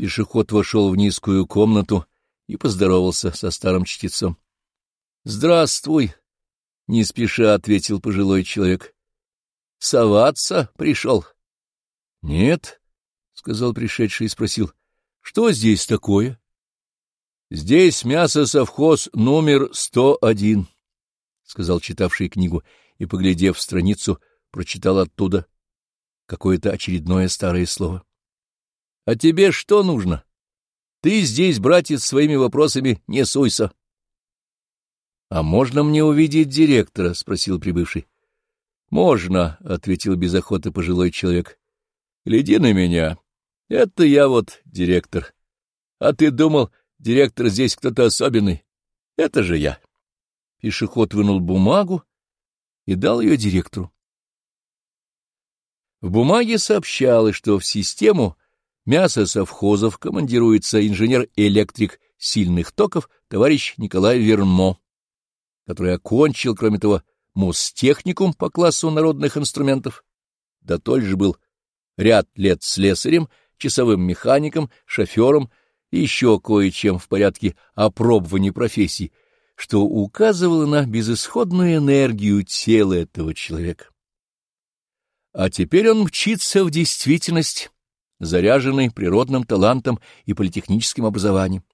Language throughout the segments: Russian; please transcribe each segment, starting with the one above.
Пешеход вошел в низкую комнату и поздоровался со старым чтецом. — Здравствуй, — не спеша ответил пожилой человек. — Соваться пришел? — Нет, — сказал пришедший и спросил. — Что здесь такое? — Здесь мясо-совхоз номер сто один, — сказал читавший книгу и, поглядев в страницу, прочитал оттуда какое-то очередное старое слово. — А тебе что нужно? Ты здесь, братец, своими вопросами не суйся. — А можно мне увидеть директора? — спросил прибывший. — Можно, — ответил без охоты пожилой человек. — Гляди на меня. Это я вот директор. А ты думал, директор здесь кто-то особенный? Это же я. Пешеход вынул бумагу и дал ее директору. В бумаге сообщалось, что в систему мяса совхозов командируется инженер-электрик сильных токов товарищ Николай Вермо, который окончил, кроме того, мустехникум по классу народных инструментов, да тот же был ряд лет слесарем, часовым механиком, шофером и еще кое-чем в порядке опробования профессий, что указывало на безысходную энергию тела этого человека. А теперь он мчится в действительность, заряженный природным талантом и политехническим образованием.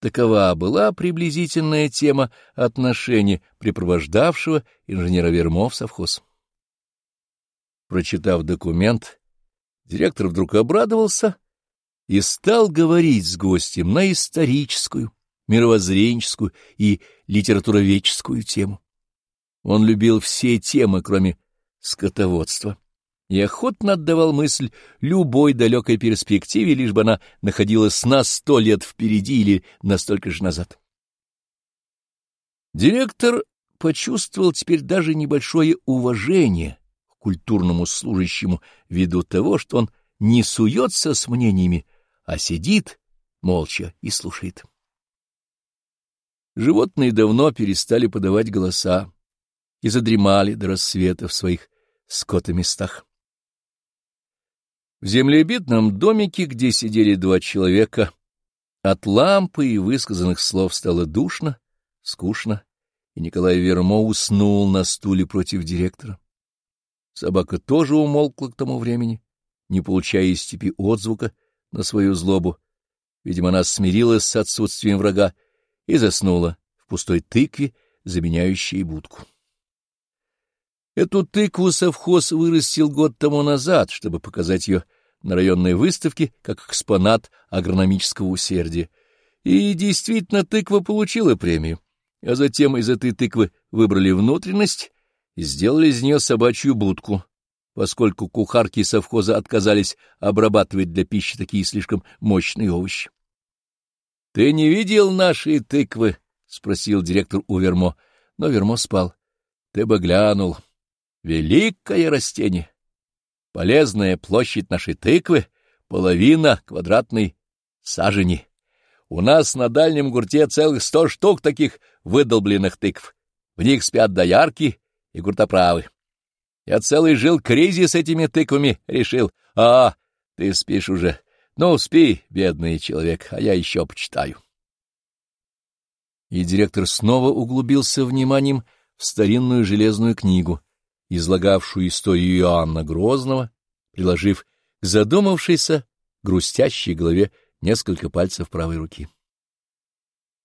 Такова была приблизительная тема отношения препровождавшего инженера Вермо в совхоз. Прочитав документ, директор вдруг обрадовался и стал говорить с гостем на историческую, мировоззренческую и литературоведческую тему. Он любил все темы, кроме скотоводства, и охотно отдавал мысль любой далекой перспективе, лишь бы она находилась на сто лет впереди или на столько же назад. Директор почувствовал теперь даже небольшое уважение к культурному служащему ввиду того, что он не суется с мнениями, а сидит молча и слушает. Животные давно перестали подавать голоса и задремали до рассвета в своих скотоместах. В землебитном домике, где сидели два человека, от лампы и высказанных слов стало душно, скучно, и Николай Вермо уснул на стуле против директора. Собака тоже умолкла к тому времени, не получая из степи отзвука на свою злобу. Видимо, она смирилась с отсутствием врага и заснула в пустой тыкве, заменяющей будку. Эту тыкву совхоз вырастил год тому назад, чтобы показать ее на районной выставке как экспонат агрономического усердия. И действительно тыква получила премию, а затем из этой тыквы выбрали внутренность и сделали из нее собачью будку, поскольку кухарки совхоза отказались обрабатывать для пищи такие слишком мощные овощи. — Ты не видел нашей тыквы? — спросил директор у Вермо, но Вермо спал. — Ты бы глянул. — Великое растение. Полезная площадь нашей тыквы — половина квадратной сажени. У нас на дальнем гурте целых сто штук таких выдолбленных тыкв. В них спят доярки и гуртоправы. Я целый жил кризис этими тыквами решил. А, ты спишь уже. Ну, спи, бедный человек, а я еще почитаю. И директор снова углубился вниманием в старинную железную книгу — излагавшую историю Иоанна Грозного, приложив к задумавшейся, грустящей голове несколько пальцев правой руки.